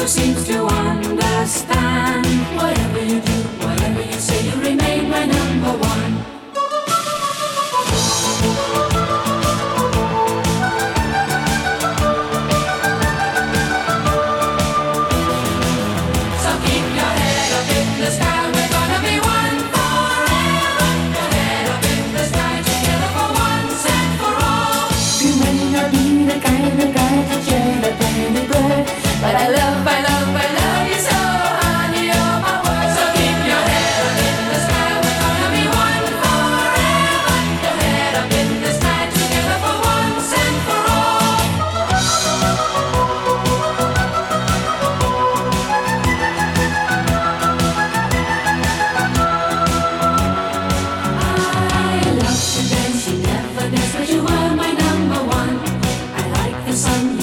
never seems to understand. the sun.